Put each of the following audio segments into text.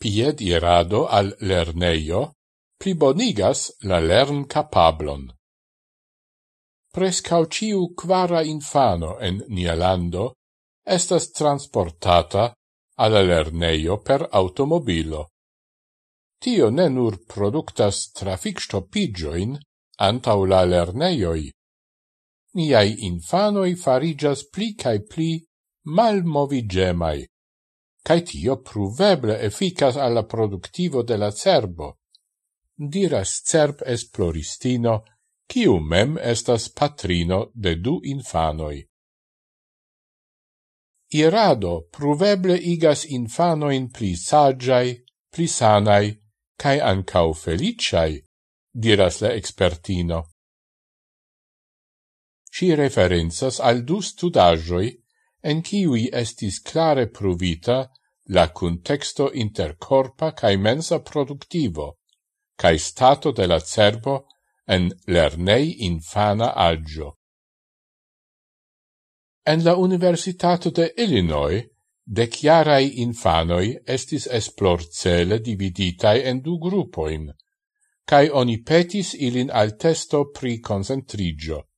piedierado al lerneio plibonigas la lern capablon. Prescau ciu quara infano en Nialando estas transportata al lerneio per automobilo. Tio ne nur productas trafic stopigioin antau la lerneioi. Niai infanoi farigas pli cae pli malmovigemai cae tio pruveble efficas alla productivo de la cerbo. Diras cerb esploristino, ciu mem estas patrino de du infanoi. Irado pruveble igas infanoin pli sagiai, pli sanai, cae ancau feliciai, diras la expertino. Si referenzas al du studagioi en kiui estis clare pruvita la contexto inter corpa cae mensa productivo, cae stato de la cerbo en lernei infana agio. En la Universitato de Illinois, deciarai infanoi estis esplor cele dividitai en du gruppoin, cae oni petis ilin al testo pri concentrigio.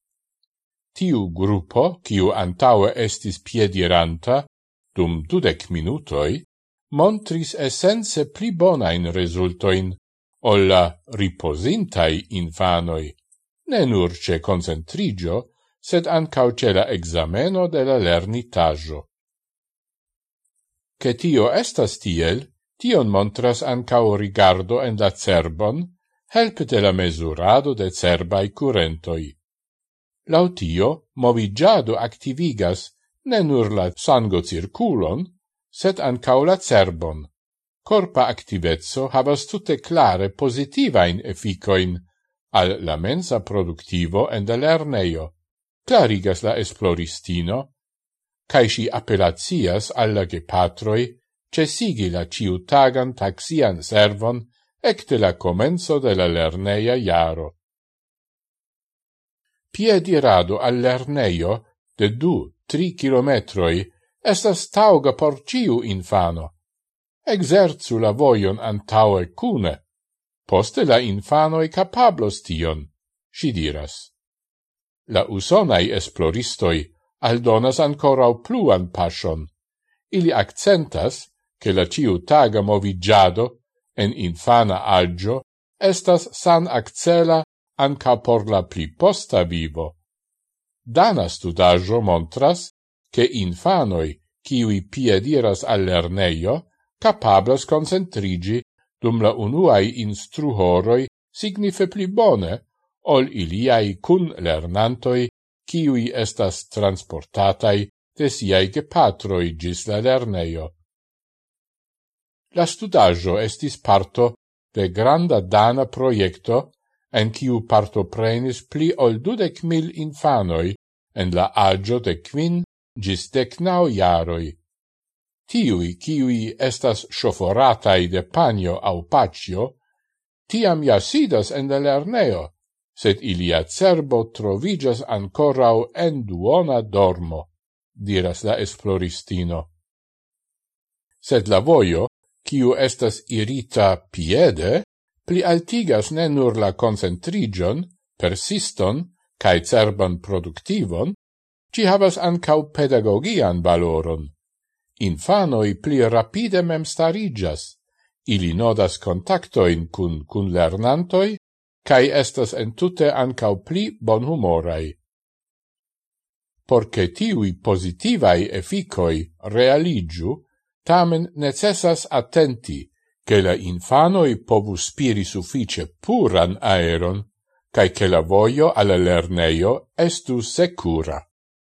Tiu gruppo, kiu antaue estis piediranta, dum dudec minutoi, montris essence pli bonain resultoin, olla riposintai infanoi, ne nur ce concentrigio, sed ancau ce la exameno de la lernitajo. Che tio estas tiel, tion montras ancau rigardo en la cerbon, helpe de la mesurado de cerbai curentoi. Lautio, movigiado activigas ne nur la sango circulon, set ancau la cerbon. Corpa activezzo havas tutte clare positivain efficoin al la mensa productivo en de lerneio, clarigas la esploristino, cae si appellatias alla gepatroi cesigi la ciutagan taxian servon ecte la comenzo de la lerneia jaro piedirado al lerneio de du, tri kilometroi estas tauga por ciu infano. Exerzu la voion antaue cune. Poste la infanoi capablos tion, si diras. La usonai esploristoi aldonas ancorau pluan passion. Ili accentas che la ciutaga movigiado en infana agio estas san accela anca por la pli posta vivo. Dana studaggio montras che infanoi, ciui piediras al lerneio, capablas concentrigi dum la unuai instruhoroi signife pli bone, ol iliai cun lernantoi, ciui estas transportatai de siai gepatroi gis la lerneio. La studaggio estis parto de granda dana proiecto en kiu partoprenis pli ol dudek mil infanoi en la agio de quin gis decnau jaroi. Tiui, kiui estas shoforatai de panio au pacio, tiam ja sidas en la lerneo, sed ilia cerbo trovigas ancorau en duona dormo, diras la esploristino. Sed la voio, kiu estas irita piede, pli altigas ne nur la concentrigion, persiston, cae cerban productivon, ci havas ancau pedagogian valoron. Infanoi pli rapide mem starigas, ili nodas contactoin cun cun lernantoi, cae estas entute ancau pli bonhumorai. Porce tiui positivai efficoi realigiu, tamen necessas attenti, che la infanoi povus spiri suffice puran aeron, cae che la voio alla lerneio estu secura.